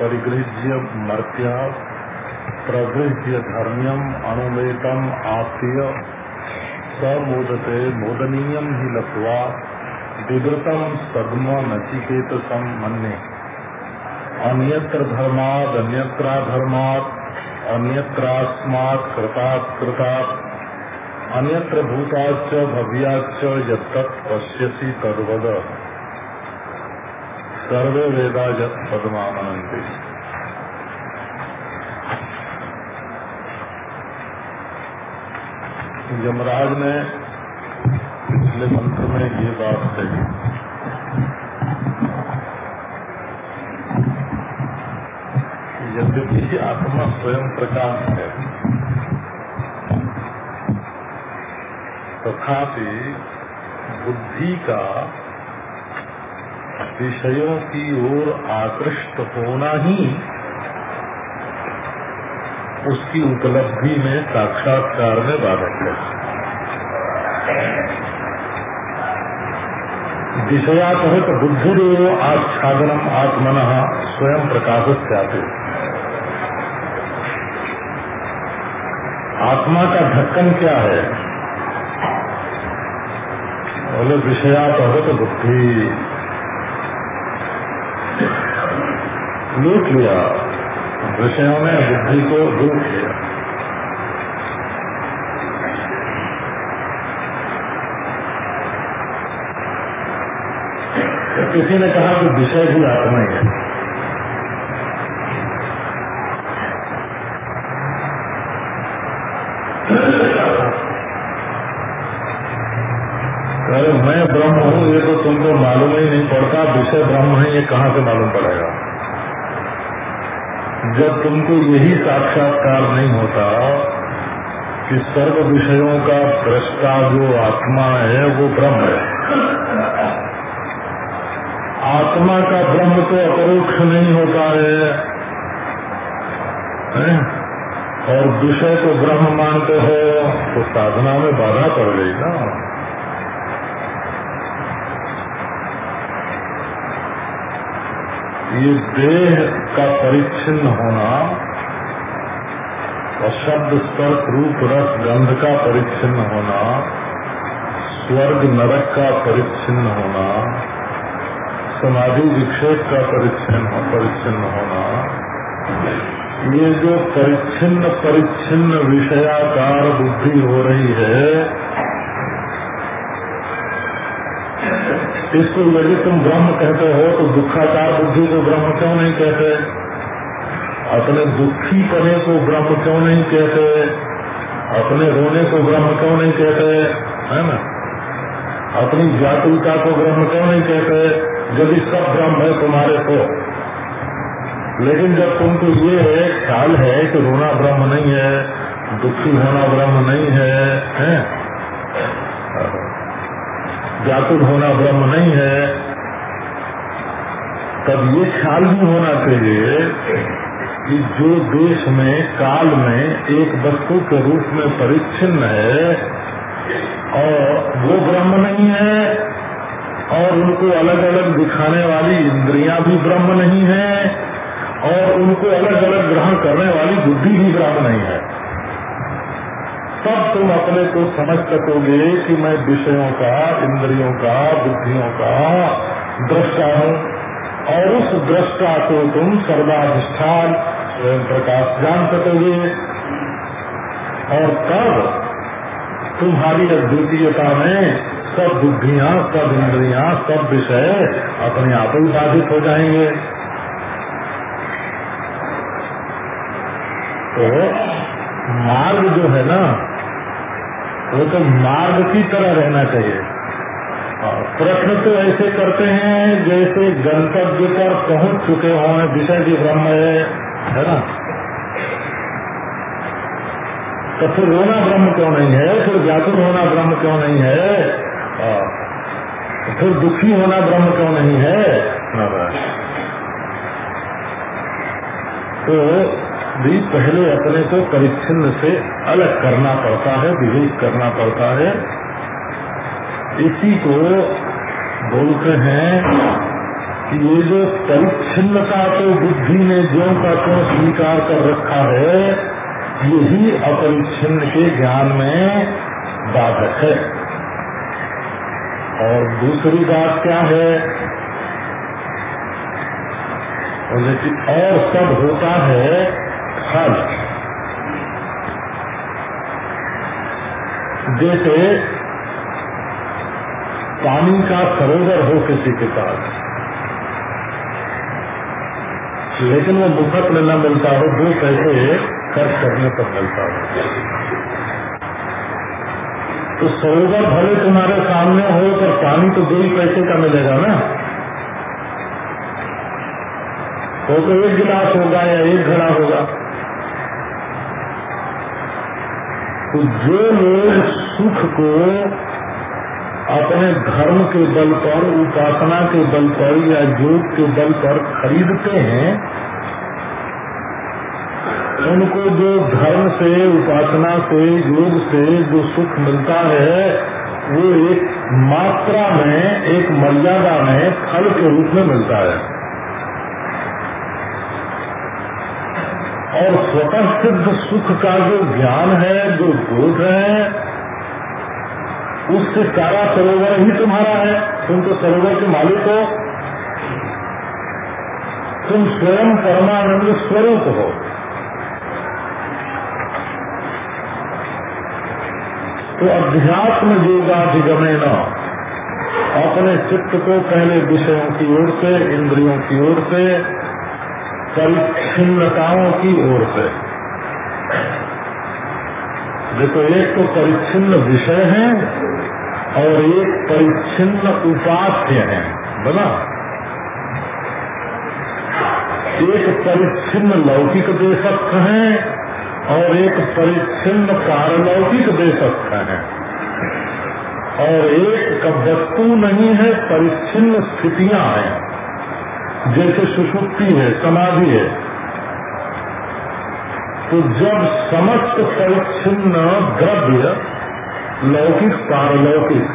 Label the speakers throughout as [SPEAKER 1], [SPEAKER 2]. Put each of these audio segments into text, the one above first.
[SPEAKER 1] परिगृह्य मर्त्य प्रगृह्य धर्म्यम अनुमेतम आप्य स मोदते मोदनीय ही लत्वा विवृतम सद्म नचिकेत मन्ये। अन्यत्र धर्माद, अन्यत्रा धर्मात् अन्यत्रास्मात् कृतात् कृतात्। अन्यत्र भूताच्च भव्याच्च यत्तत् पश्यसि तद्वद। सर्वे वेदा यत पदमानंदी यमराज ने पिछले मंत्र में ये बात कही। यद्यपि आत्मा स्वयं प्रकाश है, तथापि बुद्धि का विषयों की ओर आकृष्ट होना ही उसकी उपलब्धि में, साक्षात्कार में बाधक है। विषया कहे तो बुद्धि आच्छादनम आत्मन स्वयं प्रकाश त्यागे आत्मा का ढक्कन क्या है? बोले विषया कहे तो बुद्धि। लूट लिया। विषयों ने बुद्धि को लिया तो किसी ने कहा कि विषय भी आत्मा ही मैं ब्रह्म हूँ, ये तो तुमको मालूम ही नहीं पड़ता, विषय ब्रह्म है, ये कहाँ से मालूम पड़ेगा? जब तुमको यही साक्षात्कार नहीं होता कि सर्व विषयों का दृष्टा जो आत्मा है, वो ब्रह्म है आत्मा का ब्रह्म तो अपरोक्ष नहीं होता है? और विषय को ब्रह्म मानते हो तो साधना में बाधा पड़ गई ना ये देह का परिच्छिन्न होना और शब्द स्पर्श रूप रस गंध का परिच्छिन्न होना, स्वर्ग नरक का परिच्छिन्न होना, समाधि विक्षेप का परिच्छिन्न परिच्छिन्न होना, ये जो परिच्छिन्न परिच्छिन्न विषयाकार बुद्धि हो रही है इसको यदि तुम ब्रह्म कहते हो तो दुखाकार बुद्धि को ब्रह्म क्यों नहीं कहते? अपने दुखी पने को ब्रह्म क्यों नहीं कहते? अपने रोने को ब्रह्म क्यों नहीं कहते? है ना? अपनी व्याकुलता को ब्रह्म क्यों नहीं कहते? यदि सब ब्रह्म है तुम्हारे को लेकिन जब तुमको ये है ख्याल है कि रोना ब्रह्म नहीं है दुखी होना ब्रह्म नहीं है, है? व्याकुल होना ब्रह्म नहीं है, तब ये ख्याल भी होना चाहिए कि जो देश में, काल में एक वस्तु के रूप में परिच्छिन्न है, और वो ब्रह्म नहीं है, और उनको अलग अलग दिखाने वाली इंद्रियाँ भी ब्रह्म नहीं है, और उनको अलग अलग ग्रहण करने वाली बुद्धि भी ब्रह्म नहीं है। तब तुम अपने को समझ सकोगे कि मैं विषयों का, इंद्रियों का, बुद्धियों का दृष्टा हूँ। और उस दृष्टा को तुम सर्वाधिष्ठान स्वयं प्रकाश जान सकोगे। और तब तुम्हारी अद्वितीयता में सब बुद्धियाँ, सब इंद्रियाँ, सब विषय अपने आप ही बाधित हो जाएँगे। तो मार्ग जो है ना वो तो मार्ग की तरह रहना चाहिए। प्रश्न तो ऐसे करते हैं, जैसे गंतव्य पर पहुँच चुके हों, विषय भी ब्रह्म है है ना? तो फिर रोना ब्रह्म क्यों नहीं है? फिर व्याकुल होना ब्रह्म क्यों नहीं है? तो फिर दुखी होना ब्रह्म क्यों नहीं है? तो भी पहले अपने को परिच्छिन्न से अलग करना पड़ता है, विवेक करना पड़ता है। इसी को बोलते हैं कि ये जो परिच्छिन्नता को बुद्धि ने जो का क्यों स्वीकार कर रखा है, यही अपरिच्छिन्न के ज्ञान में बाधक है। और दूसरी बात क्या है? और सब होता है फल जैसे पानी का सरोवर हो किसी के पास, लेकिन वो मुफ़्त में न मिलता हो, दो पैसे खर्च करने पर मिलता है। तो सरोवर भले तुम्हारे सामने हो, पर पानी तो दो ही पैसे का मिलेगा ना। वो तो एक गिलास होगा या एक घड़ा होगा। तो जो लोग सुख को अपने धर्म के बल पर, उपासना के बल पर या योग के बल पर खरीदते हैं, उनको जो धर्म से, उपासना से, योग से जो सुख मिलता है, वो एक मात्रा में, एक मर्यादा में फल के रूप में मिलता है। और स्वतः सिद्ध सुख का जो ज्ञान है, जो बोध है, उससे सारा सरोवर ही तुम्हारा है। तुम तो सरोवर के मालिक हो। तुम स्वयं परमानंद स्वरूप हो। तो अध्यात्म योगाधिगमेन, अपने चित्त को पहले विषयों की ओर से, इंद्रियों की ओर से परिच्छिन्नताओं की ओर से। देखो, एक तो परिच्छिन्न विषय है और एक परिच्छिन्न उपास्य है बना एक परिच्छिन्न लौकिक देशस्थ है और एक परिच्छिन्न पारलौकिक देशस्थ है। और एक वस्तु नहीं है, परिच्छिन्न स्थितियाँ हैं। जैसे सुषुप्ति है, समाधि है तो जब समस्त परिच्छिन्न द्रव्य लौकिक, पारलौकिक,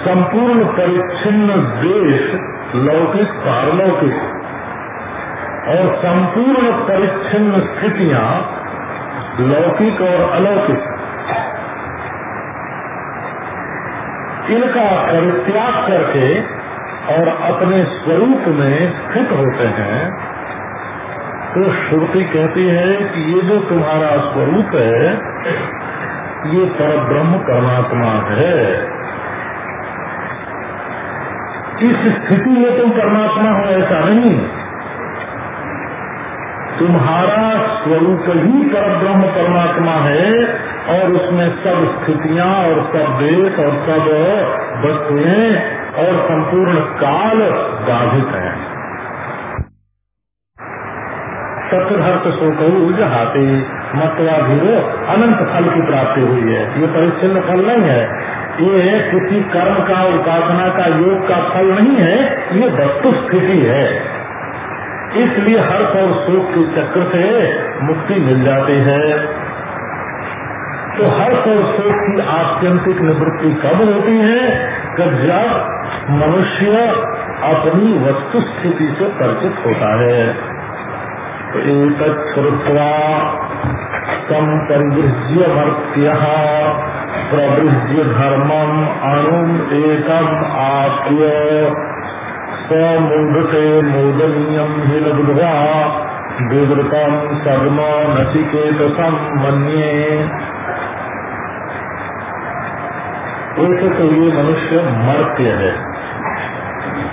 [SPEAKER 1] संपूर्ण परिच्छिन्न देश लौकिक, पारलौकिक और संपूर्ण परिच्छिन्न स्थितियाँ लौकिक और अलौकिक, इनका परित्याग करके और अपने स्वरूप में स्थित होते हैं तो श्रुति कहती है कि ये जो तुम्हारा स्वरूप है, ये पर ब्रह्म परमात्मा है। इस स्थिति में तुम परमात्मा हो, ऐसा नहीं। तुम्हारा स्वरूप ही पर ब्रह्म परमात्मा है, और उसमें सब स्थितियाँ और सब देश और सब वस्तुएँ और संपूर्ण काल बाधित हैं। सत्यहर्थ शोकऊ जहाते मतवा धीरो अनंत फल की प्राप्ति हुई है। ये परिच्छिन्न फल नहीं है। ये किसी कर्म का, उपासना का, योग का फल नहीं है। ये वस्तु स्थिति है। इसलिए हर्ष और शोक के चक्र से मुक्ति मिल जाती है। तो हर शोक की आत्यंतिक निवृत्ति कब होती है? कि जब मनुष्य अपनी वस्तु स्थिति से परिचित होता है। एक श्रुवा तम परिवृज्य मर्त्य प्रवृज्य धर्मम अणु एकम आप्य स्वमूढ़ते मोदनीयम हिलबुधवा विवृतम सर्म नचिकेत मन्ये। ऐसे तो ये मनुष्य मर्त्य है।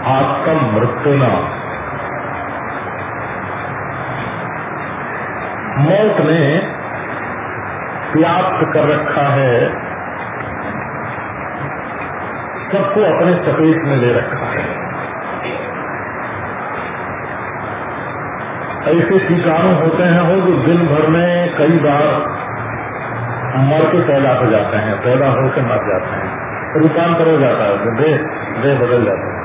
[SPEAKER 1] आत्म मृत्युना। मौत ने व्याप्त कर रखा है। सबको अपने चपेट में ले रखा है। ऐसे कीटाणु होते हैं हो जो दिन भर में कई बार मर के पैदा हो जाते हैं, पैदा होकर मर जाते हैं। रूपांतर हो जाता है देह देह बदल जाते हैं।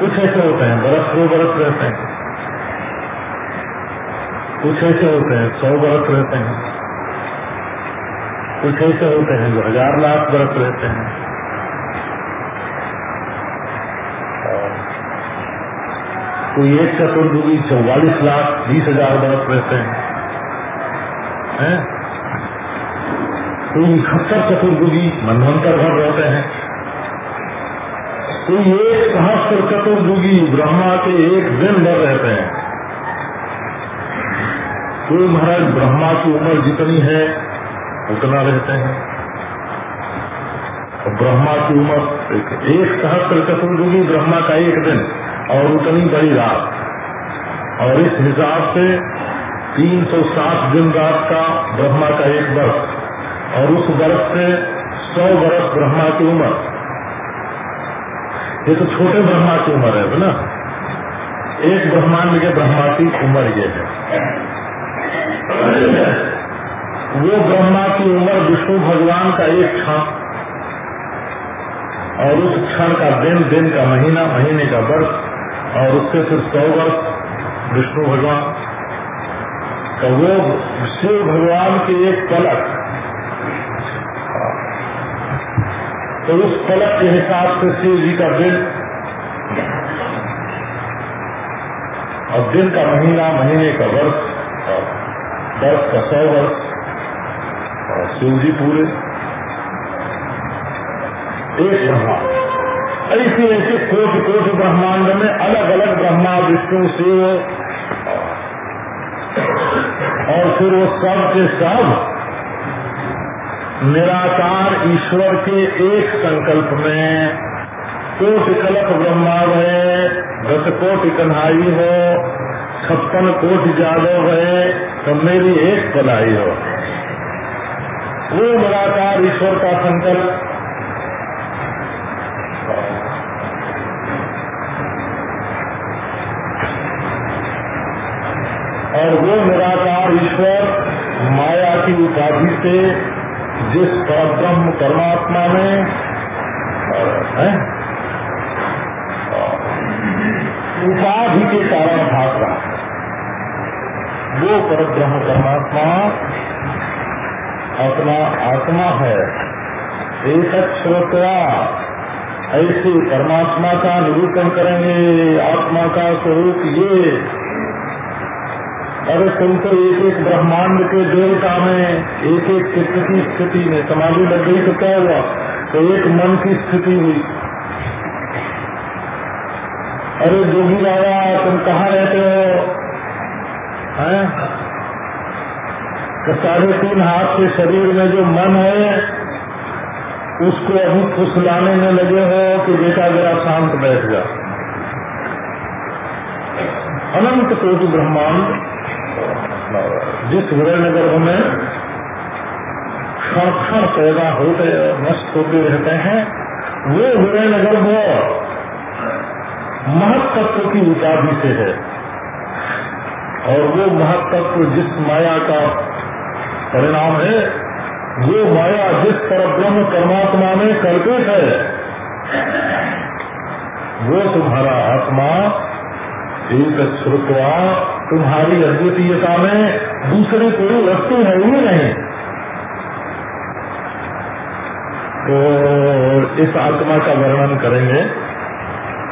[SPEAKER 1] कुछ ऐसे होते हैं, बरस दो बरस रहते हैं। कुछ ऐसे होते हैं, सौ बरस रहते हैं। कुछ ऐसे होते हैं, जो हज़ार लाख बरस रहते हैं। कोई एक चतुर्दुगी चौवालीस लाख, बीस हज़ार बरस रहते हैं। है? कोई इकहत्तर चतुर्दुगी मनवंतर भर रहते हैं। कोई एक सहस्त्र चतुर्दुगी ब्रह्मा के एक दिन भर रहते हैं। कोई महाराज ब्रह्मा की उम्र जितनी है उतना रहते हैं। और ब्रह्मा की उम्र एक, सहस्त्र चतुर्दुगी ब्रह्मा का एक दिन और उतनी बड़ी रात। और इस हिसाब से 360 दिन रात का ब्रह्मा का एक वर्ष। और उस वर्ष से सौ वर्ष ब्रह्मा की उम्र। ये तो छोटे ब्रह्मा की उम्र है ना? एक ब्रह्मांड के ब्रह्मा की उम्र ये है। वो ब्रह्मा की उम्र विष्णु भगवान का एक क्षण और उस क्षण का दिन दिन का महीना, महीने का वर्ष और उससे फिर सौ वर्ष विष्णु भगवान। तो वो शिव भगवान के एक पलक तो उस पलक के हिसाब से शिव जी का दिन और दिन का महीना, महीने का वर्ष और वर्ष का सौ वर्ष और शिव जी पूरे एक ब्रह्मा ऐसे ऐसे कोटि कोटि ब्रह्मांड में अलग अलग ब्रह्मा विष्णु, शिव और फिर वो सब के सब निराकार ईश्वर के एक संकल्प में कोटि कलप ब्रह्मा है, दस कोटि कन्हाई हो, छप्पन कोटि जादव है तो मेरी एक पलाई हो। वो निराकार ईश्वर का संकल्प। और वो निराकार ईश्वर माया की उपाधि से जिस परब्रह्म परमात्मा में उपाधि के कारण भाग रहा है। वो परब्रह्म परमात्मा अपना आत्मा है। एक श्रोतवा ऐसे परमात्मा का निरूपण करेंगे, आत्मा का स्वरूप ये। अरे तुम तो एक एक ब्रह्मांड के देवता में, एक एक चित्त की स्थिति में, समाधि लग गई तो क्या हुआ? तो एक मन की स्थिति हुई। अरे जोगी बाबा तुम कहाँ रहते हो? हैं? तो साढ़े तीन हाथ के शरीर में जो मन है, उसको अभी फुसलाने में लगे हो कि बेटा जरा शांत बैठ जा। अनंत कोटि ब्रह्मांड। जिस हृदय गर्भ में क्षण क्षण पैदा होते नष्ट होते रहते हैं, वो हृदय गर्भ महत्व की उपाधि से है। और वो महत्व जिस माया का परिणाम है, वो माया जिस पर ब्रह्म परमात्मा में कल्पित है, वो तुम्हारा आत्मा एक श्रुतवा तुम्हारी अद्वितीयता में दूसरी कोई वस्तु है ही। नहीं तो इस आत्मा का वर्णन करेंगे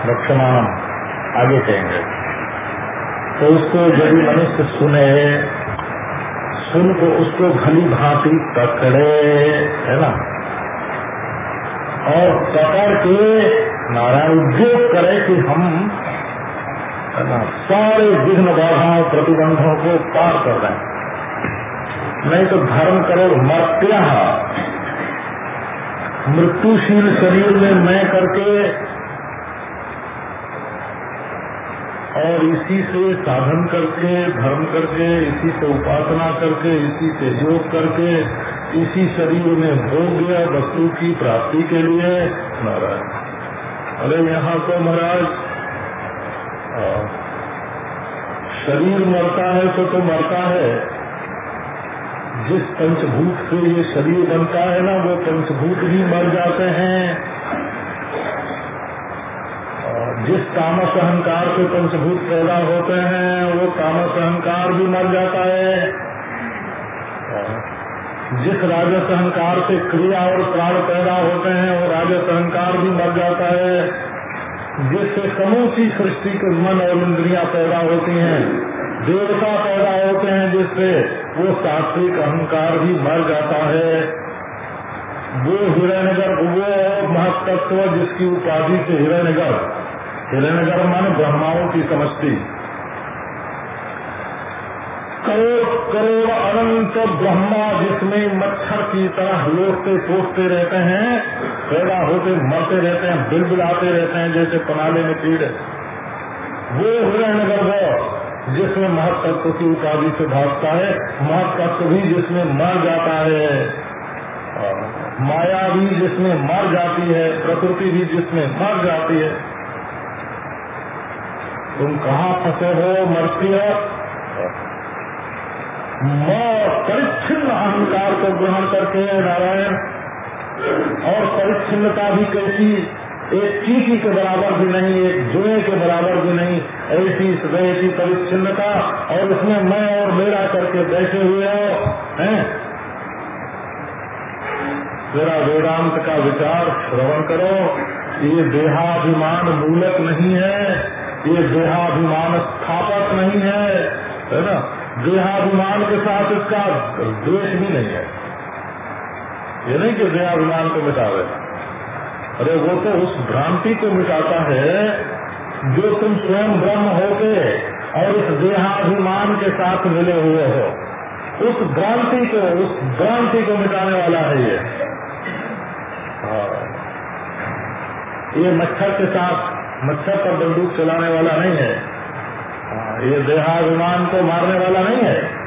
[SPEAKER 1] लक्षमान आगे कहेंगे। तो उसको यदि मनुष्य सुने, सुन को उसको भली भांति पकड़े है ना? और पकड़ के नारायण उद्योग करे कि हम सारे विघ्न बाधाओं, प्रतिबंधों को पार कर रहे नहीं तो धर्म करो मर्त्या मृत्युशील शरीर में मैं करके और इसी से साधन करके, धर्म करके, इसी से उपासना करके, इसी से योग करके, इसी शरीर में भोग्य वस्तु की प्राप्ति के लिए महाराज अरे यहाँ तो महाराज शरीर मरता है तो तो मरता है। जिस पंचभूत से ये शरीर बनता है ना, वो पंचभूत भी मर जाते हैं। जिस तामस अहंकार से पंचभूत पैदा होते हैं, वो तामस अहंकार भी मर जाता है। जिस राजस अहंकार से क्रिया और प्राण पैदा होते हैं, वो राजस अहंकार भी मर जाता है। जिससे समूची सृष्टि के मन और इंद्रियाँ पैदा होती हैं, देवता पैदा होते हैं, जिससे वो सात्विक अहंकार भी मर जाता है। वो हिरण्यगर वो महत्व जिसकी उपाधि से हिरण्यगर हिरण्यगर मन ब्रह्माओं की समष्टि। करोड़ करोड़ अनंत ब्रह्मा जिसमें मच्छर की तरह लोटते पोसते रहते हैं, पैदा होते, मरते रहते हैं, बिलबिलाते रहते हैं, जैसे पनाले में कीड़े। वो हिरण्यगर वो जिसमें महत्व की उपाधि से भागता है महत्व भी जिसमें मर जाता है। माया भी जिसमें मर जाती है, प्रकृति भी जिसमें मर जाती है। तुम कहाँ फंसे हो, मरती हो परिच्छिन्न अहंकार को ग्रहण करके नारायण। और परिच्छिन्नता भी कैसी? एक चीटी के बराबर भी नहीं, एक जुए के बराबर भी नहीं। ऐसी वैसी परिच्छिन्नता। और उसमें मैं और मेरा करके बैठे हुए हो, हैं? मेरा वेदांत का विचार श्रवण करो। ये देहाभिमान मूलक नहीं है। ये देहाभिमान स्थापक नहीं है है ना? देहाभिमान के साथ इसका द्वेष भी नहीं है। ये नहीं कि देहाभिमान को मिटावे। अरे वो तो उस भ्रांति को मिटाता है जो तुम स्वयं ब्रह्म होके और इस देहाभिमान के साथ मिले हुए हो। उस भ्रांति को उस भ्रांति को मिटाने वाला है ये। हाँ। ये मच्छर के साथ मच्छर पर बंदूक चलाने वाला नहीं हाँ, ये देहाभिमान को मारने वाला नहीं है।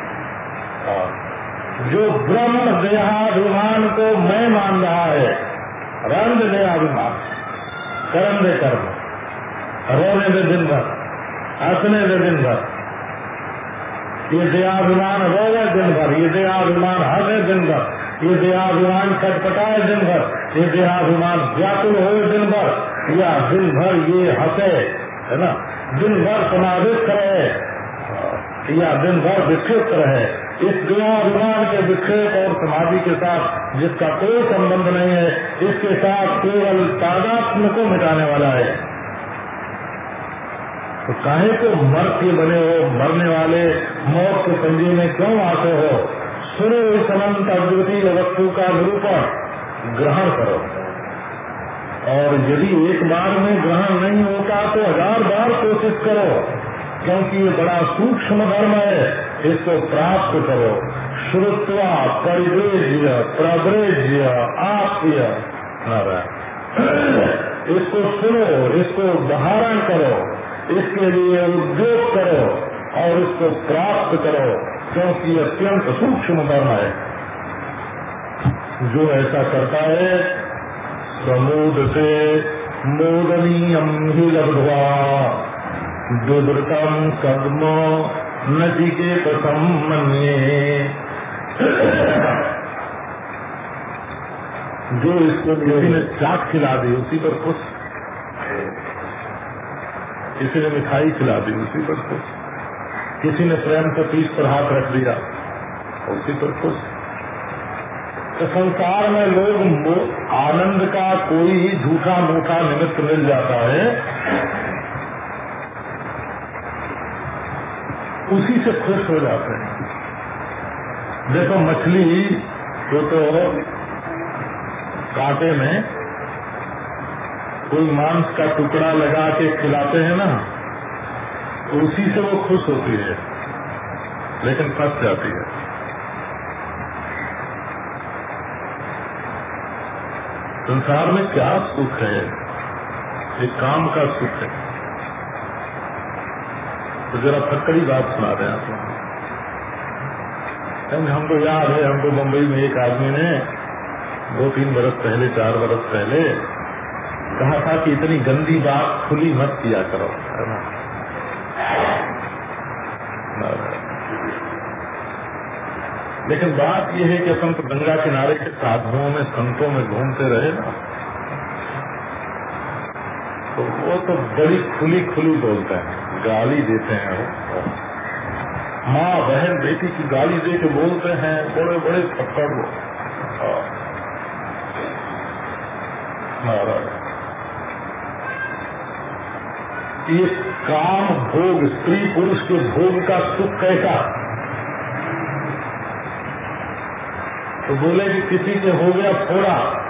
[SPEAKER 1] जो ब्रह्म देहाभिमान को मैं मान रहा है, रंग देहाभिमान, कर्म दे कर्म, रोने दे दिन भर, हंसने दे दिन भर, ये देहाभिमान रोवे दिन भर, ये देहाभिमान हंसे दिन भर, ये देहाभिमान छटपटाए दिन भर, ये देहाभिमान व्याकुल हो दिन भर, या दिन भर ये हंसे, है ना? दिन भर समावित रहे। या दिन भर विक्षिप्त रहे। इस अभिमान के विक्षेप और समाधि के साथ, जिसका कोई संबंध नहीं है, इसके साथ केवल तादात्म को मिटाने वाला है। तो काहे को मर के बने हो, मरने वाले मौत के पंजे में क्यों आते हो? सुनो इस अनंत अद्वितीय वस्तु का निरूपण ग्रहण करो। और यदि एक बार में ग्रहण नहीं होता तो हज़ार बार कोशिश करो, क्योंकि ये बड़ा सूक्ष्म धर्म है, इसको प्राप्त करो। श्रुत्वा परिवेज्य प्रव्रेज्य आप्य। इसको सुनो, इसको धारण करो, इसके लिए उद्योग करो, और इसको प्राप्त करो, क्योंकि अत्यंत सूक्ष्म धर्म है। जो ऐसा करता है प्रमोदते मोदनीयम ही लब्ध्वा। दुदृतम कदम नचिकेत सम्मन्ये जो इसको किसी ने चाट खिला दी, उसी पर खुश। किसी ने मिठाई खिला दी, उसी पर खुश। किसी ने प्रेम से पीठ पर हाथ रख दिया, उसी पर खुश। तो संसार में लोग आनंद का कोई ही झूठा मूठा निमित्त मिल जाता है। उसी से खुश हो जाते हैं। देखो, मछली जो तो कांटे में कोई मांस का टुकड़ा लगा के खिलाते हैं ना तो उसी से वो खुश होती है, लेकिन फंस जाती है। संसार में क्या सुख है? एक काम का सुख है। तो जरा फटकड़ी बात सुना रहे हैं आप हमको याद है, हमको मुंबई में एक आदमी ने दो तीन बरस पहले, चार बरस पहले कहा था कि इतनी गंदी बात खुली मत किया करो, है ना? लेकिन बात यह है कि अपन तो गंगा किनारे के साधुओं में, संतों में घूमते रहे ना। तो वो तो बड़ी खुली खुली बोलते हैं, गाली देते हैं वो। माँ, बहन, बेटी की गाली दे के बोलते हैं बड़े बड़े थप्पड़ वो। ये काम भोग स्त्री पुरुष के भोग का सुख कैसा? तो बोले कि किसी के हो गया फोड़ा।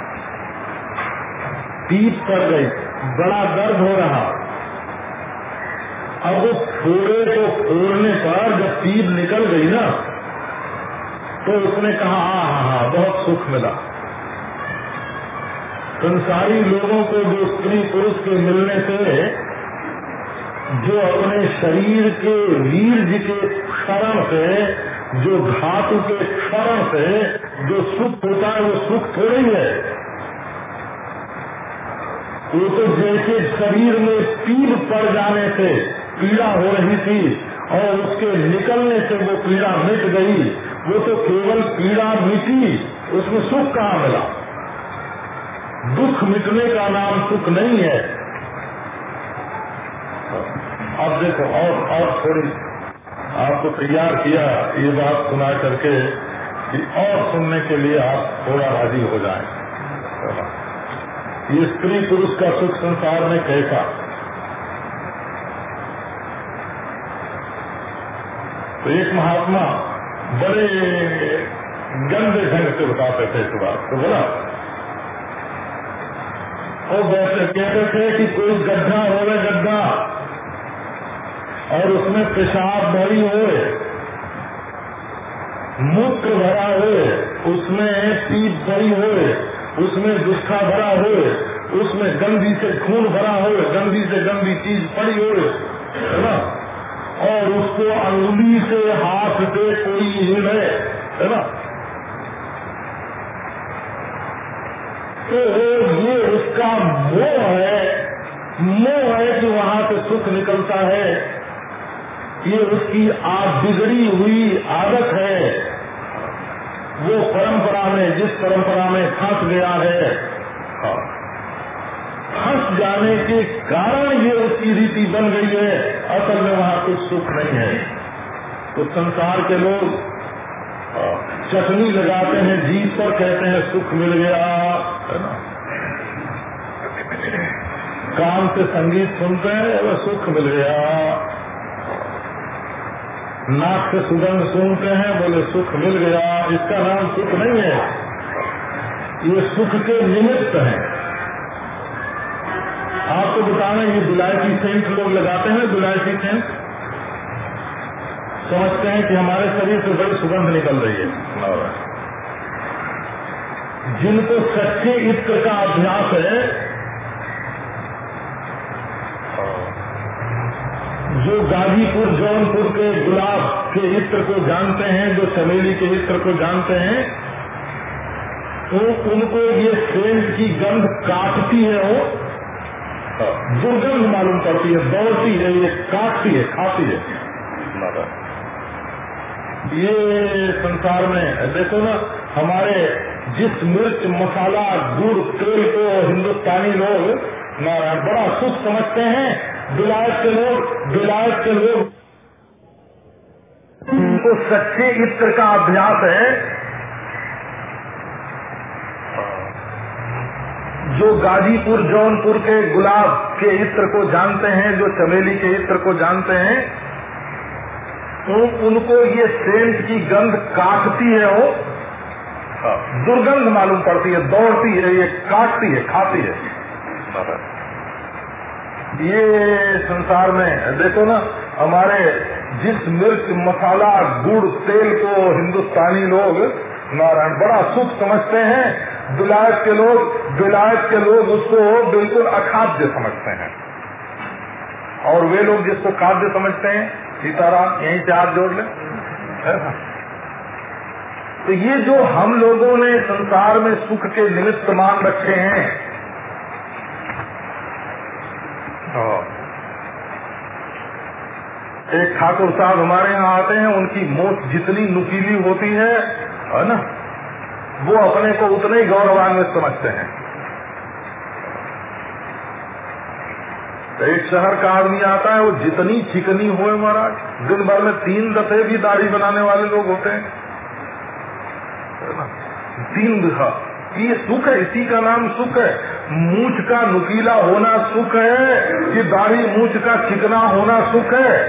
[SPEAKER 1] पीप पड़ गई। बड़ा दर्द हो रहा। अब उस फोड़े को फोड़ने पर जब पीप निकल गई ना तो उसने कहा हाँ हाँ हाँ बहुत सुख मिला। संसारी लोगों को जो स्त्री पुरुष के मिलने से, जो अपने शरीर के वीर जी के क्षरण से जो धातु के क्षरण से जो सुख होता है, वो सुख थोड़ा ही है। वो तो जैसे शरीर में पीर पड़ जाने से पीड़ा हो रही थी और उसके निकलने से वो पीड़ा मिट गई। वो तो केवल पीड़ा मिटी, उसमें सुख कहाँ मिला? दुख मिटने का नाम सुख नहीं है। अब देखो, और और थोड़ी आपको तैयार किया ये बात सुना करके कि और सुनने के लिए आप थोड़ा राज़ी हो जाए। ये स्त्री पुरुष का सुख संसार में कैसा? तो एक महात्मा बड़े गंदे ढंग से बताते थे इस बात को, बोला। और कहते थे कि कोई गड्ढा हो गड्ढा और उसमें पेशाब भरी हो मूत्र भरा हो उसमें पीप भरी हो उसमें दुष्खा भरा हो उसमें गंदी से खून भरा हो गंदी से गंदी चीज़ पड़ी हो है ना? और उसको अंगुली से हाथ से कोई है ना? तो ये उसका मोह है मोह है कि वहाँ से सुख निकलता है ये उसकी आप बिगड़ी हुई आदत है। वो परंपरा में, जिस परंपरा में फंस गया है फंस जाने के कारण ये उसकी रीति बन गई है, असल में वहाँ कुछ सुख नहीं है। तो संसार के लोग चटनी लगाते हैं जीत पर कहते हैं, सुख मिल गया है कान से संगीत सुनते हैं वह सुख मिल गया नाक से सुगंध सुनते हैं बोले सुख मिल गया इसका नाम सुख नहीं है। ये सुख के निमित्त है। आपको बताना ये दुलायती सेंट लोग लगाते हैं दुलायती सेंट। समझते हैं कि हमारे शरीर से बड़ी सुगंध निकल रही है। जिनको सच्चे इत्र का अभ्यास है जो गाजीपुर जौनपुर के गुलाब के इत्र को जानते हैं जो चमेली के इत्र को जानते हैं तो उनको ये सेंट की गंध काटती है वो। दुर्गंध मालूम पड़ती है दौड़ती है ये काटती है खाती है। ये संसार में देखो ना हमारे जिस मिर्च मसाला गुड़ तेल को हिंदुस्तानी लोग बड़ा सुख समझते हैं। विलायत के लोग विलायत के लोग। उनको सच्चे इत्र का अभ्यास है। जो गाजीपुर, जौनपुर के गुलाब के इत्र को जानते हैं, जो चमेली के इत्र को जानते हैं तो उनको ये सेंट की गंध काटती है वो। दुर्गंध मालूम पड़ती है, दौड़ती है, ये काटती है, खाती है। ये संसार में, देखो ना, हमारे जिस मिर्च, मसाला, गुड़, तेल को हिंदुस्तानी लोग नारायण, बड़ा सुख समझते हैं। विलायत के लोग विलायत के लोग उसको बिल्कुल अखाद्य समझते हैं। और वे लोग जिसको खाद्य समझते हैं, सीताराम, यहीं से हाथ जोड़ ले। तो ये जो हम लोगों ने संसार में सुख के निमित्त मान रखे हैं एक ठाकुर साहब हमारे यहाँ आते हैं, उनकी मोच जितनी नुकीली होती है है ना, वो अपने को उतने ही गौरवान्वित समझते हैं। एक शहर का आदमी आता है, वो जितनी चिकनी हो महाराज, दिन भर में तीन दफे भी दाढ़ी बनाने वाले लोग होते हैं तीन दफ़ा ये सुख है, इसी का नाम सुख है। मूछ का नुकीला होना सुख है, कि दाढ़ी मूछ का चिकना होना सुख है।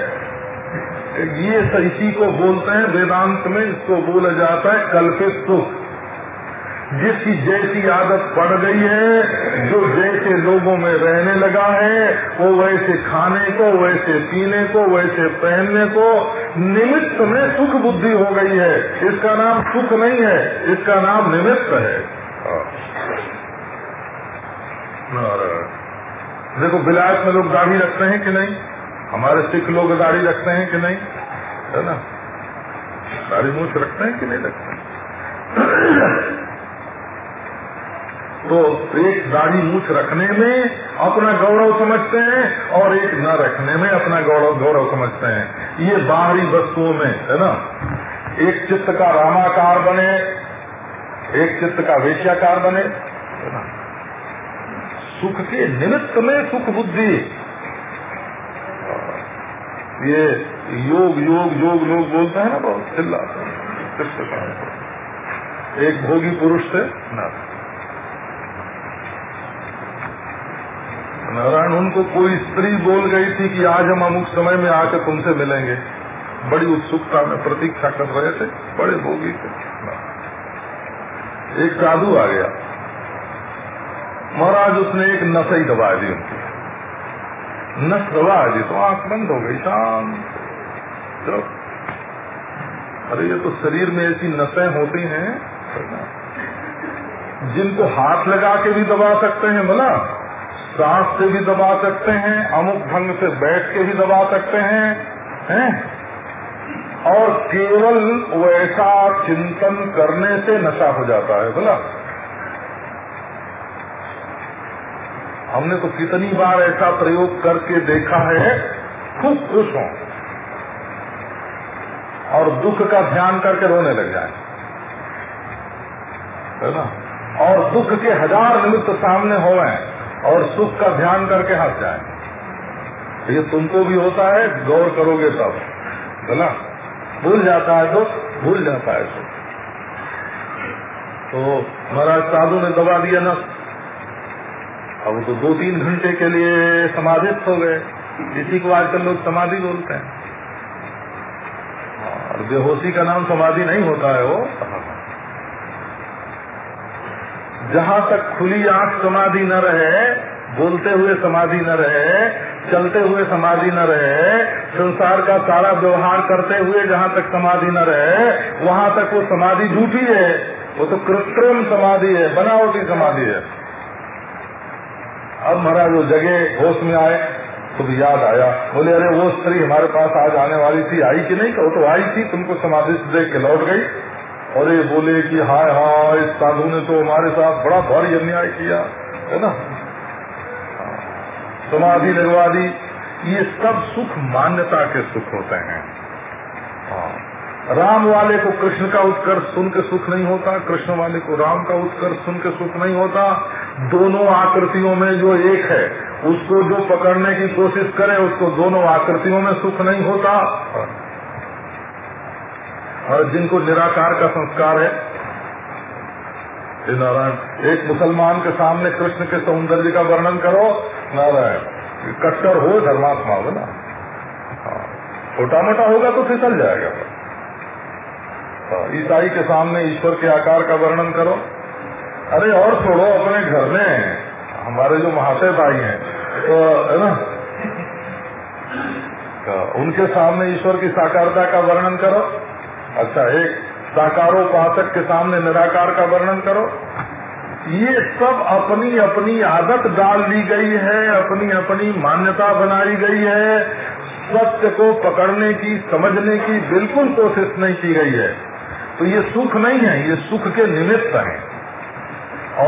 [SPEAKER 1] ये इसी को बोलते हैं, वेदांत में इसको बोला जाता है कल्पित सुख। जिसकी जैसी आदत पड़ गई है, जो जैसे लोगों में रहने लगा है, वो वैसे खाने को, वैसे पीने को, वैसे पहनने को, निमित्त में सुख बुद्धि हो गई है। इसका नाम सुख नहीं है, इसका नाम निमित्त है। देखो विलायत में लोग दाढ़ी रखते हैं कि नहीं? हमारे सिख लोग दाढ़ी रखते हैं कि नहीं? है ना? दाढ़ी मूछ रखते हैं कि नहीं रखते तो एक दाढ़ी मूछ रखने में अपना गौरव समझते हैं और एक न रखने में अपना गौरव गौरव समझते हैं। ये बाहरी वस्तुओं में, है ना? एक चित्त का रामाकार बने, एक चित्त का वेश्याकार बने, है ना? सुख के निमित्त में सुख बुद्धि। ये योग योग योग लोग बोलते हैं ना बहुत चिल्ला। एक भोगी पुरुष ना नारायण। उनको कोई स्त्री बोल गई थी कि आज हम अमुक समय में आकर तुमसे मिलेंगे। बड़ी उत्सुकता में प्रतीक्षा कर रहे थे, बड़े भोगी थे। एक साधु आ गया। महाराज, उसने एक नशा ही दबा दी उनकी। नस दबा दी तो आँख बंद हो गई, शांत चलो। अरे, ये तो शरीर में ऐसी नसें होती हैं, जिनको हाथ लगा के भी दबा सकते हैं बोला सांस से भी दबा सकते हैं, अमुक ढंग से बैठ के भी दबा सकते हैं हैं? और केवल वैसा चिंतन करने से नशा हो जाता है बोला हमने तो कितनी बार ऐसा प्रयोग करके देखा है खूब खुश हो। और दुख का ध्यान करके रोने लग जाए। है ना? और दुख के हज़ार निमित्त सामने हो और सुख का ध्यान करके हंस जाए। ये तुमको भी होता है, गौर करोगे तब। है ना? भूल जाता है दुख भूल जाता है सुख। तो महाराज साधु ने दबा दिया ना। अब वो तो दो तीन घंटे के लिए समाधित हो गए। इसी को आजकल लोग समाधि बोलते हैं। और बेहोशी का नाम समाधि नहीं होता है वो। जहाँ तक खुली आँख समाधि न रहे, बोलते हुए समाधि न रहे, चलते हुए समाधि न रहे, संसार का सारा व्यवहार करते हुए जहाँ तक समाधि न रहे, वहाँ तक वो समाधि झूठी है। वो तो कृत्रिम समाधि है, बनावटी समाधि है। अब महाराज वो जगह होश में आए तो याद आया। बोले, अरे, वो स्त्री हमारे पास आज आने वाली थी। आई कि नहीं? कहो तो आई थी, तुमको समाधि देख के लौट गई। और ये बोले कि, हाय हाय, इस साधु ने तो हमारे साथ बड़ा भारी अन्याय किया। है ना? समाधि लगवा दी ये सब सुख मान्यता के सुख होते हैं। राम वाले को कृष्ण का उत्कर्ष सुन के सुख नहीं होता कृष्ण वाले को राम का उत्कर्ष सुन के सुख नहीं होता। दोनों आकृतियों में जो एक है उसको जो पकड़ने की कोशिश करे उसको दोनों आकृतियों में सुख नहीं होता। और जिनको निराकार का संस्कार है नारायण एक मुसलमान के सामने कृष्ण के सौंदर्य का वर्णन करो नारायण कट्टर हो धर्मात्मा हो ना? हाँ, छोटा मोटा होगा तो फिसल जाएगा। ईसाई के सामने ईश्वर के आकार का वर्णन करो। अरे और छोड़ो अपने घर में। हमारे जो महाशय भाई हैं तो है ना? तो उनके सामने ईश्वर की साकारता का वर्णन करो। अच्छा एक साकारोपासक के सामने निराकार का वर्णन करो। ये सब अपनी अपनी आदत डाल दी गई है अपनी अपनी मान्यता बनाई गई है। सत्य को पकड़ने की, समझने की बिल्कुल कोशिश नहीं की गई है। तो ये सुख नहीं है, ये सुख के निमित्त है।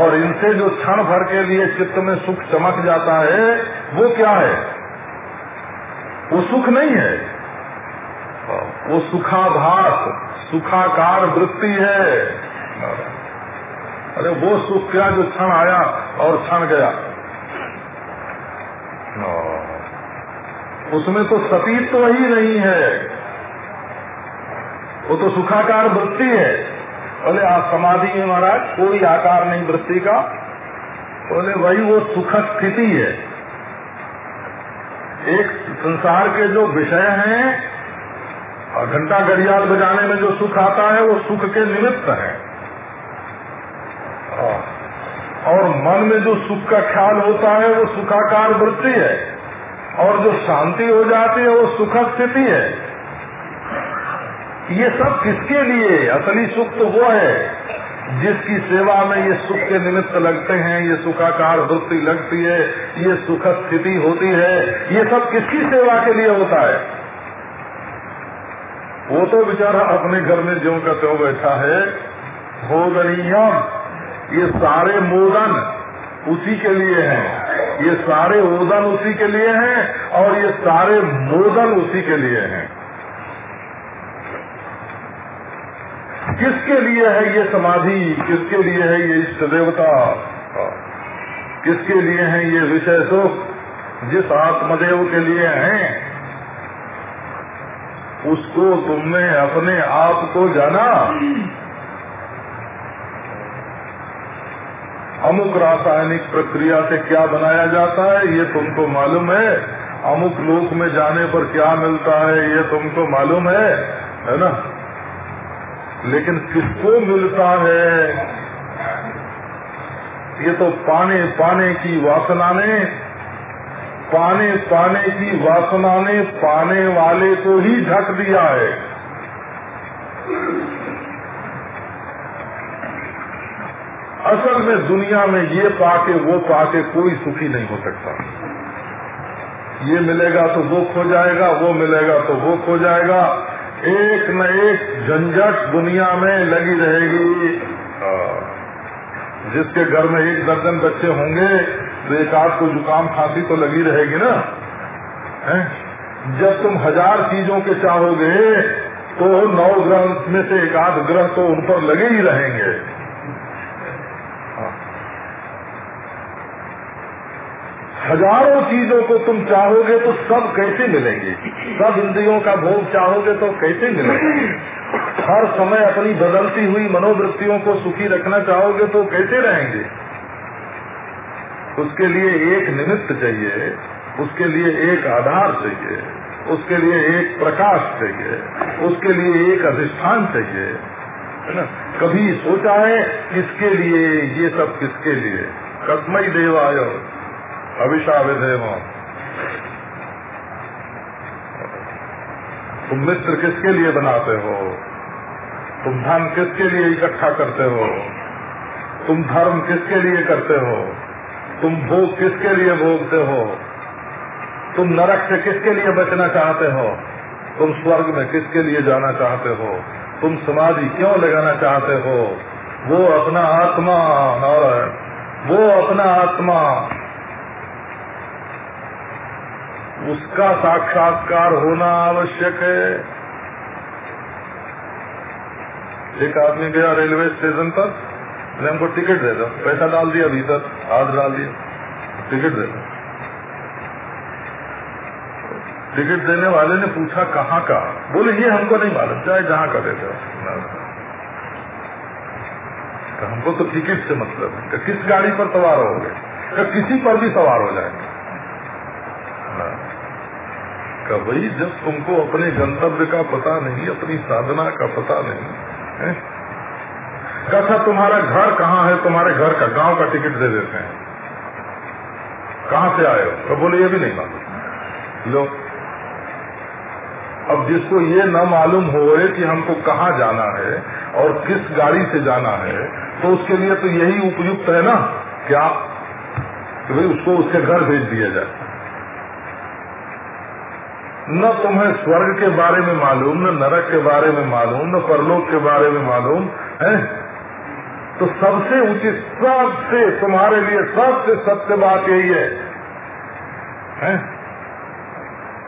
[SPEAKER 1] और इनसे जो क्षण भर के लिए चित्त में सुख चमक जाता है, वो क्या है? वो सुख नहीं है। वो सुखाभास, सुखाकार वृत्ति है। अरे वो सुख क्या जो क्षण आया और क्षण गया? उसमें तो सतीत्व तो ही नहीं है। वो तो सुखाकार वृत्ति है। बोले, आप समाधि में महाराज, कोई आकार नहीं वृत्ति का। बोले, वही वो सुख स्थिति है। एक संसार के जो विषय हैं, और घंटा घड़ियाल बजाने में जो सुख आता है, वो सुख के निमित्त है। और मन में जो सुख का ख्याल होता है, वो सुखाकार वृत्ति है। और जो शांति हो जाती है, वो सुख स्थिति है। ये सब किसके लिए? असली सुख तो वो है, जिसकी सेवा में ये सुख के निमित्त लगते हैं, ये सुखाकार वृत्ति लगती है, ये सुख स्थिति होती है, ये सब किसकी सेवा के लिए होता है? वो तो बेचारा अपने घर में ज्यो का त्यों बैठा है, भोगनियम। ये सारे मोदन उसी के लिए हैं। ये सारे ओदन उसी के लिए हैं और ये सारे मोदन उसी के लिए हैं। किसके लिए है ये समाधि? किसके लिए है ये इष्ट देवता? किसके लिए है ये विषय सुख? जिस आत्मदेव के लिए है, उसको तुमने अपने आप को जाना। अमुक रासायनिक प्रक्रिया से क्या बनाया जाता है, ये तुमको मालूम है। अमुक लोक में जाने पर क्या मिलता है, ये तुमको मालूम है है ना? लेकिन किसको मिलता है? ये तो पाने पाने की वासना ने, पाने पाने की वासना ने पाने वाले को ही ढक दिया है। असल में दुनिया में ये पाके, वो पाके कोई सुखी नहीं हो सकता। ये मिलेगा तो वो खो जाएगा, वो मिलेगा तो वो खो जाएगा। एक न एक झंझट दुनिया में लगी रहेगी। जिसके घर में एक दर्जन बच्चे होंगे तो एक आध को जुकाम खांसी तो लगी रहेगी ना? है? जब तुम हज़ार चीज़ों के चाहोगे तो नौ ग्रह में से एक आध ग्रह तो उन पर लगे ही रहेंगे। हज़ारों चीज़ों को तुम चाहोगे तो सब कैसे मिलेंगे? सब इंद्रियों का भोग चाहोगे तो कैसे मिलेंगे? हर समय अपनी बदलती हुई मनोवृत्तियों को सुखी रखना चाहोगे तो कैसे रहेंगे? उसके लिए एक निमित्त चाहिए, उसके लिए एक आधार चाहिए, उसके लिए एक प्रकाश चाहिए, उसके लिए एक अधिष्ठान चाहिए, है ना? कभी सोचा है, किसके लिए, ये सब किसके लिए? कस्मई देवाय। अभिशाविधेम तुम मित्र किसके लिए बनाते हो? तुम धन किसके लिए इकट्ठा करते हो? तुम धर्म किसके लिए करते हो? तुम भोग किसके लिए भोगते हो? तुम नरक से किसके लिए बचना चाहते हो? तुम स्वर्ग में किसके लिए जाना चाहते हो? तुम समाधि क्यों लगाना चाहते हो? वो अपना आत्मा, नारायण, वो अपना आत्मा। उसका साक्षात्कार होना आवश्यक है। एक आदमी गया रेलवे स्टेशन पर, मैंने हमको टिकट दे दो। पैसा डाल दिया भीतर, हाथ डाल दिया। टिकट दे दो। टिकट देने वाले ने पूछा, कहाँ का? बोले, ये हमको नहीं मालूम, चाहे जहाँ का देते तो हमको तो टिकट से मतलब है किस गाड़ी पर सवार हो गए किसी पर भी सवार हो जाएँगे। का भाई जब तुमको अपने गंतव्य का पता नहीं, अपनी साधना का पता नहीं कथा तुम्हारा घर कहाँ है? तुम्हारे घर का गाँव का टिकट दे देते हैं। कहाँ से आए हो? तो बोले ये भी नहीं मालूम लो। अब जिसको ये न मालूम हो कि हमको कहाँ जाना है और किस गाड़ी से जाना है तो उसके लिए तो यही उपयुक्त है ना क्या कि भाई उसको उसके घर भेज दिया जाए। न तुम्हें स्वर्ग के बारे में मालूम न नरक के बारे में मालूम न परलोक के बारे में मालूम है? तो सबसे उचित सबसे तुम्हारे लिए सबसे सत्य बात यही है, है?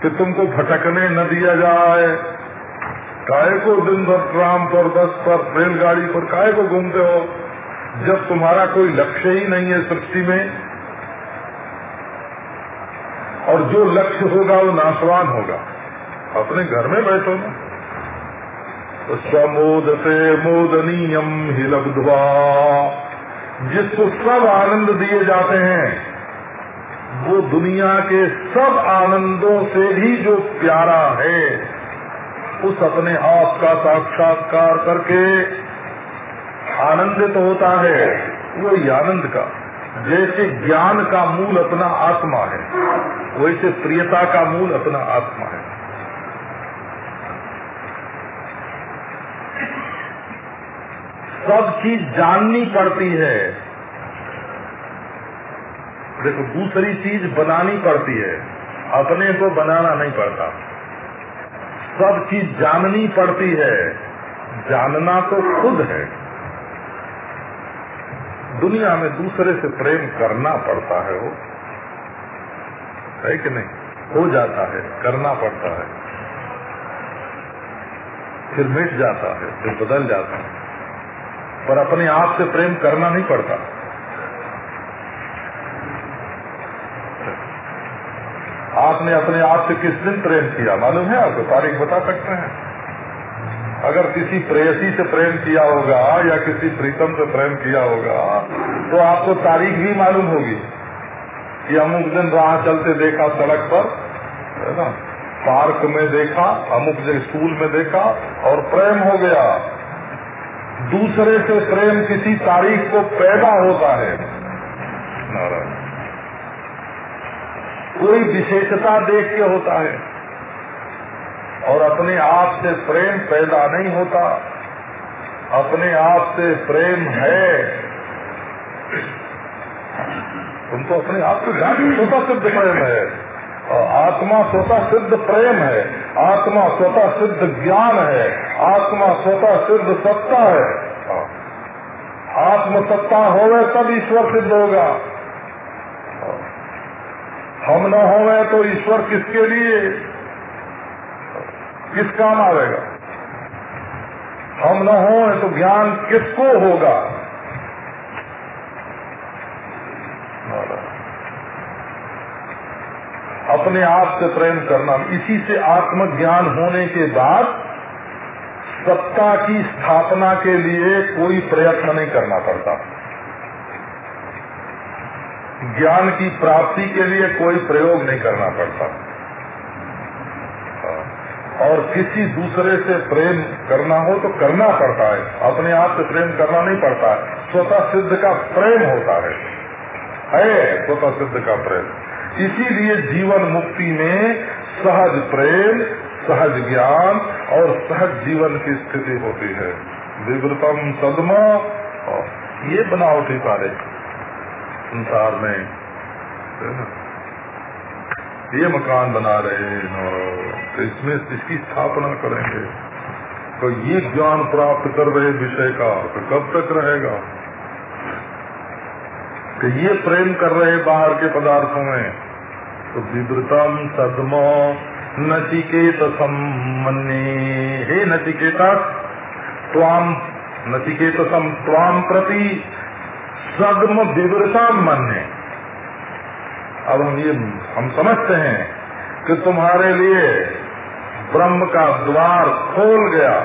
[SPEAKER 1] कि तुमको भटकने न दिया जाए। काय को दिन भर ट्राम पर बस पर रेलगाड़ी पर काय को घूमते हो? जब तुम्हारा कोई लक्ष्य ही नहीं है सृष्टि में और जो लक्ष्य होगा वो नाशवान होगा। अपने घर में बैठो ना। तो स्वमोद से मोदनीयम ही लब्धवा। जिसको सब आनंद दिए जाते हैं, वो दुनिया के सब आनंदों से भी जो प्यारा है, उस अपने आप का साक्षात्कार करके आनंदित तो होता है। वही आनंद का, जैसे ज्ञान का मूल अपना आत्मा है। वैसे प्रियता का मूल अपना आत्मा है। सब चीज़ जाननी पड़ती है। देखो, दूसरी चीज़ बनानी पड़ती है। अपने को बनाना नहीं पड़ता। सब चीज़ जाननी पड़ती है। जानना तो खुद है। दुनिया में दूसरे से प्रेम करना पड़ता है वो। है कि नहीं? हो जाता है, करना पड़ता है। फिर मिट जाता है, फिर बदल जाता है। पर अपने आप से प्रेम करना नहीं पड़ता। आपने अपने आप से किस दिन प्रेम किया? मालूम है आपको? तारीख बता सकते हैं। अगर किसी प्रेयसी से प्रेम किया होगा या किसी प्रीतम से प्रेम किया होगा तो आपको तारीख भी मालूम होगी। कि अमुक दिन राह चलते देखा सड़क पर, है ना? पार्क में देखा, अमुक दिन स्कूल में देखा, और प्रेम हो गया। दूसरे से प्रेम किसी तारीख को पैदा होता है। कोई विशेषता देख के होता है। और अपने आप से प्रेम पैदा नहीं होता। अपने आप से प्रेम है। तुम तो अपने आप को स्वतः सिद्ध प्रेम है। आत्मा स्वतः सिद्ध प्रेम है। आत्मा स्वतः सिद्ध ज्ञान है। आत्मा स्वतः सिद्ध सत्ता है। आत्म सत्ता होवे तब ईश्वर सिद्ध होगा। हम न होवे तो ईश्वर किसके लिए? किस काम आवेगा? हम न हो तो ज्ञान किसको होगा? अपने आप से प्रेम करना, इसी से आत्मज्ञान होने के बाद सत्ता की स्थापना के लिए कोई प्रयत्न नहीं करना पड़ता। ज्ञान की प्राप्ति के लिए कोई प्रयोग नहीं करना पड़ता। और किसी दूसरे से प्रेम करना हो तो करना पड़ता है। अपने आप से प्रेम करना नहीं पड़ता। है स्वतः सिद्ध का प्रेम होता है। है, स्वतः सिद्ध का प्रेम। इसीलिए जीवन मुक्ति में सहज प्रेम, सहज ज्ञान और सहज जीवन की स्थिति होती है। विवृतम सदमा। ये बनावटी सारे संसार में ये मकान बना रहे हैं तो इसमें इसकी स्थापना करेंगे। तो ये ज्ञान प्राप्त कर रहे विषय का तो कब तक रहेगा? कि ये प्रेम कर रहे बाहर के पदार्थों में तो विवृतम सदमो नचिकेत सम्मन्ने हे नचिकेता त्वाम नचिकेत सम त्वाम प्रति सदम विवृता मन्ने अब हम ये, हम समझते हैं कि तुम्हारे लिए ब्रह्म का द्वार खोल गया।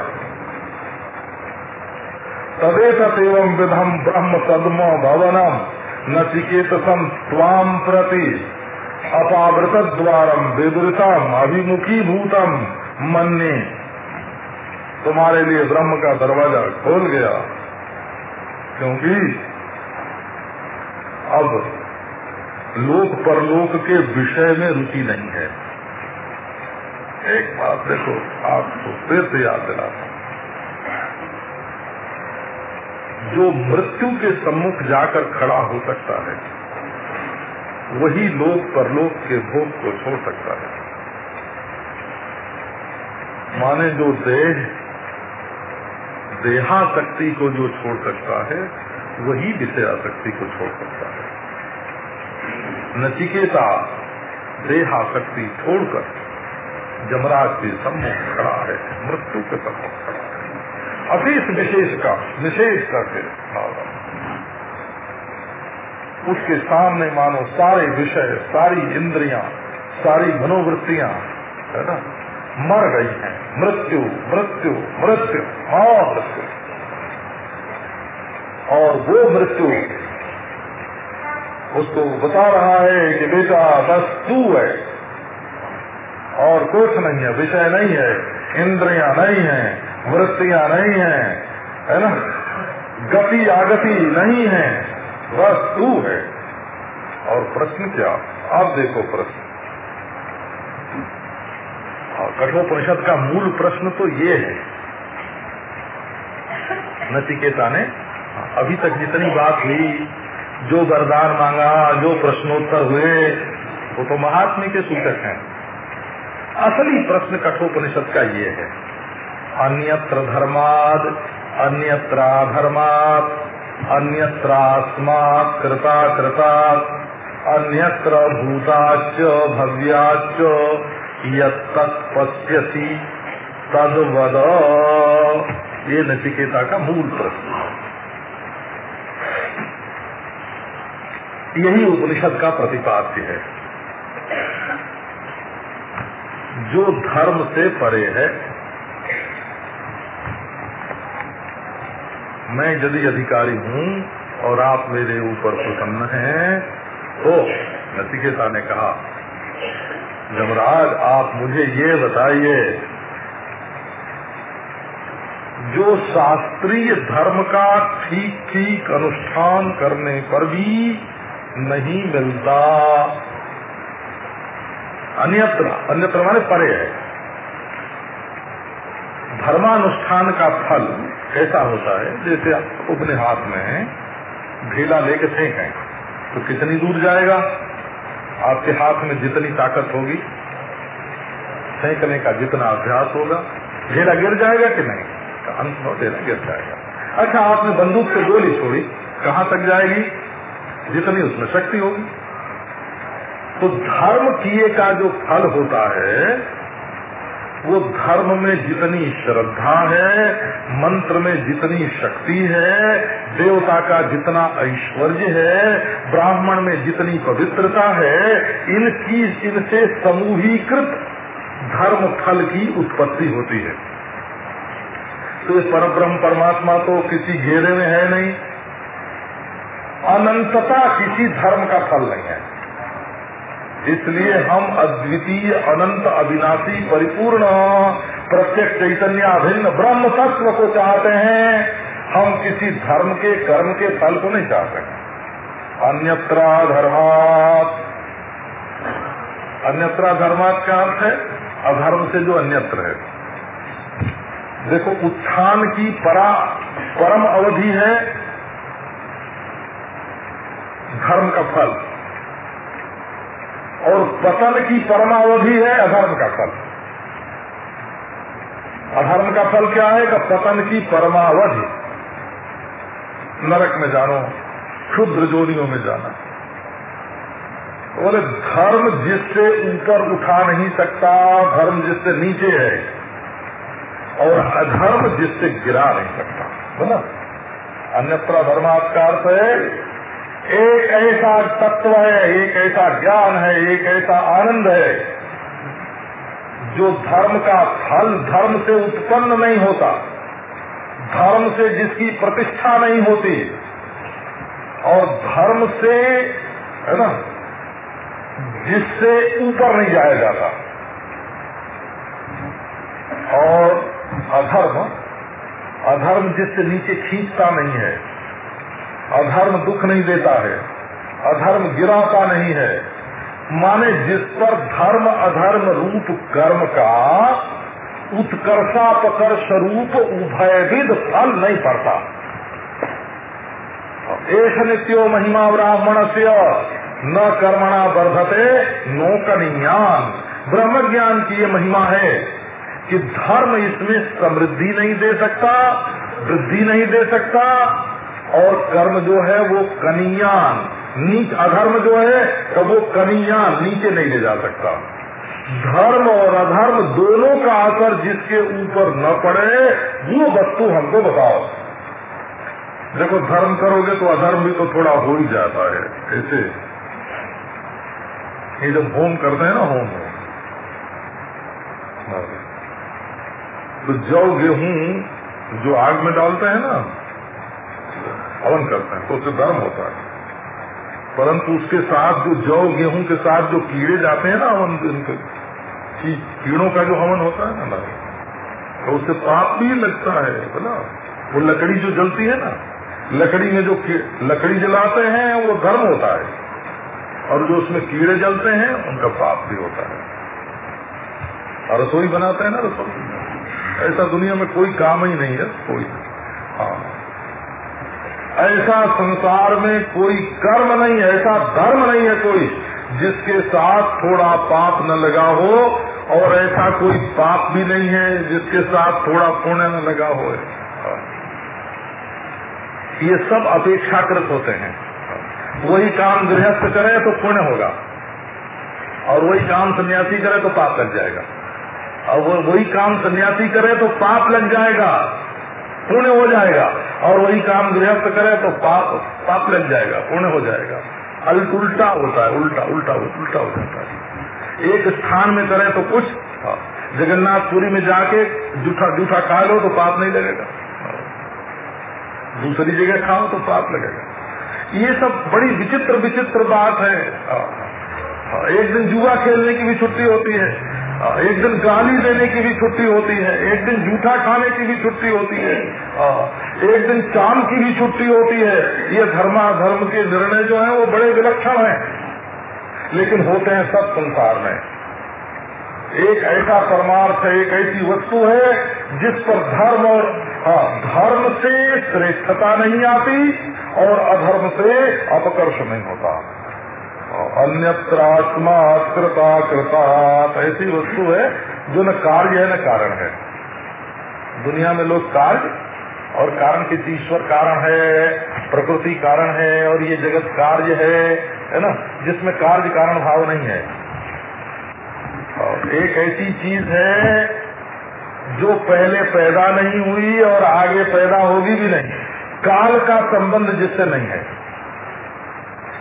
[SPEAKER 1] तदेत एवं विधम ब्रह्म सदमो भवनम। नचिकेतसम त्वाम प्रति अपावृत द्वारम विदृतम अभिमुखी भूतम मन्ने तुम्हारे लिए ब्रह्म का दरवाज़ा खोल गया। क्योंकि अब लोक परलोक के विषय में रुचि नहीं है। एक बात देखो, आपको फिर से याद दिलाता जो मृत्यु के सम्मुख जाकर खड़ा हो सकता है, वही लोक परलोक के भोग को छोड़ सकता है। माने जो देह देहाशक्ति को जो छोड़ सकता है, वही विषयाशक्ति को छोड़ सकता है। नचिकेता देहाशक्ति छोड़कर जमराज के सम्मुख खड़ा है, मृत्यु के सम्मुख खड़ा अतीत विशेष का विशेष करके उसके सामने मानो सारे विषय, सारी इंद्रियाँ, सारी मनोवृत्तियाँ, है ना? मर गई हैं। मृत्यु मृत्यु मृत्यु हाँ मृत्यु। और वो मृत्यु उसको बता रहा है कि बेटा बस तू है। और कुछ नहीं है, विषय नहीं है, इंद्रियाँ नहीं है। वृत्तियाँ नहीं है है ना? गति आगति नहीं है, बस तू है। और प्रश्न क्या? आप देखो प्रश्न। कठोपनिषद का मूल प्रश्न तो ये है। नचिकेता ने अभी तक जितनी बात हुई जो वरदान मांगा, जो प्रश्नोत्तर हुए, वो तो महात्मा के सूचक हैं। असली प्रश्न कठोपनिषद का ये है। अन्यत्र धर्माद, अन्यत्राधर्मात, अन्यत्रास्मात् कृता कृता अन्यत्र भूताच भव्याच यश्यसी तद वद ये नचिकेता का मूल प्रश्न। यही उपनिषद का प्रतिपाद्य है। जो धर्म से परे है मैं यदि अधिकारी हूँ और आप मेरे ऊपर प्रसन्न हैं तो नचिकेता ने कहा, जमराज, आप मुझे ये बताइए, जो शास्त्रीय धर्म का ठीक ठीक अनुष्ठान करने पर भी नहीं मिलता, अन्यत्र अन्यत्र माने परे है। धर्मानुष्ठान का फल कैसा होता है, जैसे अपने हाथ में ढीला लेके फेंकें तो कितनी दूर जाएगा? आपके हाथ में जितनी ताकत होगी, फेंकने का जितना अभ्यास होगा ढेला गिर जाएगा कि नहीं? तो अंत में ढेला गिर जाएगा। अच्छा आपने बंदूक से गोली छोड़ी, कहाँ तक जाएगी? जितनी उसमें शक्ति होगी। तो धर्म किए का जो फल होता है वो धर्म में जितनी श्रद्धा है, मंत्र में जितनी शक्ति है, देवता का जितना ऐश्वर्य है, ब्राह्मण में जितनी पवित्रता है इनकी इनसे समूहीकृत धर्म फल की उत्पत्ति होती है। तो पर ब्रह्म परमात्मा तो किसी घेरे में है नहीं। अनंतता किसी धर्म का फल नहीं है। इसलिए हम अद्वितीय, अनंत, अविनाशी, परिपूर्ण प्रत्येक चैतन्य, अभिन्न ब्रह्म तत्व को चाहते हैं, हम किसी धर्म के, कर्म के फल को नहीं चाहते अन्यत्रा धर्मात। अन्यत्रा धर्मात का अर्थ है? अधर्म से जो अन्यत्र है। देखो, उत्थान की परा, परम अवधि है धर्म का फल। और पतन की परमावधि है अधर्म का फल। अधर्म का फल क्या है? कि पतन की परमावधि। नरक में जानो, क्षुद्र जोनियों में जाना। बोले, धर्म जिससे ऊपर उठा नहीं सकता, धर्म जिससे नीचे है, और अधर्म जिससे गिरा नहीं सकता। बोला। अन्यत्र धर्मात्कार से एक ऐसा तत्व है, एक ऐसा ज्ञान है, एक ऐसा आनंद है, जो धर्म का फल धर्म से उत्पन्न नहीं होता, धर्म से जिसकी प्रतिष्ठा नहीं होती, और धर्म से, है ना, जिससे ऊपर नहीं जाया जाता। और अधर्म अधर्म जिससे नीचे खींचता नहीं है अधर्म दुख नहीं देता है, अधर्म गिराता नहीं है। माने जिस पर धर्म अधर्म रूप कर्म का, उत्कर्षापकर स्वरूप उभयविद फल नहीं पड़ता। एक नित्यो महिमा ब्राह्मण से न कर्मणा वर्धते, नो कनियान। ब्रह्म ज्ञान की ये महिमा है कि धर्म इसमें समृद्धि नहीं दे सकता, वृद्धि नहीं दे सकता और कर्म जो है वो कनियान नीच अधर्म जो है तो वो कनियान नीचे नहीं ले जा सकता। धर्म और अधर्म दोनों का असर जिसके ऊपर न पड़े, वो वस्तु हमको बताओ। देखो, धर्म करोगे तो अधर्म भी तो थोड़ा हो ही जाता है, ऐसे। ये जब होम करते हैं ना, होम। तो जौ, गेहूँ जो आग में डालते हैं ना हवन करते हैं तो उससे धर्म होता है। परंतु उसके साथ जो जौ, गेहूँ के साथ जो कीड़े जाते हैं ना हवन कीड़ों का जो हवन होता है ना तो उससे पाप भी लगता है बोला वो लकड़ी जो जलती है ना, लकड़ी में जो लकड़ी जलाते हैं, वो धर्म होता है। और जो उसमें कीड़े जलते हैं, उनका पाप भी होता है। और रसोई बनाते हैं ना रसोई ऐसा दुनिया में कोई काम ही नहीं है, कोई। हाँ। ऐसा संसार में कोई कर्म नहीं, ऐसा धर्म नहीं है कोई जिसके साथ थोड़ा पाप न लगा हो और ऐसा कोई पाप भी नहीं है जिसके साथ थोड़ा पुण्य न लगा हो। ये सब अपेक्षाकृत होते हैं। वही काम गृहस्थ करे तो पुण्य होगा और वही काम सन्यासी करे तो पाप लग जाएगा। और वही काम सन्यासी करे तो पाप लग जाएगा, पुण्य हो जाएगा। और वही काम गृहस्थ करे तो पाप पाप लग जाएगा, पुण्य हो जाएगा। अल्ट उल्टा होता है, उल्टा उल्टा उल्टा हो जाता है। एक स्थान में करे तो कुछ जगन्नाथपुरी में जाके जूठा जूठा खा लो तो पाप नहीं लगेगा। दूसरी जगह खाओ तो पाप लगेगा। ये सब बड़ी विचित्र विचित्र बात है, एक दिन जुआ खेलने की भी छुट्टी होती है। एक दिन गाली देने की भी छुट्टी होती है, एक दिन जूठा खाने की भी छुट्टी होती है एक दिन चाम की भी छुट्टी होती है। ये धर्मा धर्म के निर्णय जो है, वो बड़े विलक्षण हैं। लेकिन होते हैं सब संसार में। एक ऐसा परमार्थ है एक ऐसी वस्तु है, जिस पर धर्म और हाँ धर्म से श्रेष्ठता नहीं आती और अधर्म से अपकर्ष नहीं होता। अन्यत्र आत्मा कृता कृता ऐसी वस्तु है जो न कार्य है, न कारण है। दुनिया में लोग कार्य और कारण के ईश्वर कारण है, प्रकृति कारण है और ये जगत कार्य है है ना? जिसमें कार्य कारण भाव नहीं है। और एक ऐसी चीज़ है जो पहले पैदा नहीं हुई और आगे पैदा होगी भी नहीं। काल का संबंध जिससे नहीं है।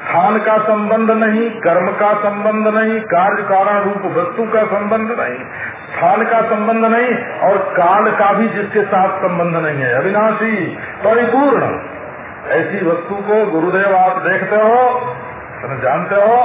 [SPEAKER 1] स्थान का संबंध नहीं, कर्म का संबंध नहीं, कार्य कारण रूप वस्तु का संबंध नहीं, स्थान का संबंध नहीं और काल का भी जिसके साथ संबंध नहीं है। अविनाशी, परिपूर्ण। ऐसी वस्तु को गुरुदेव आप देखते हो, जानते हो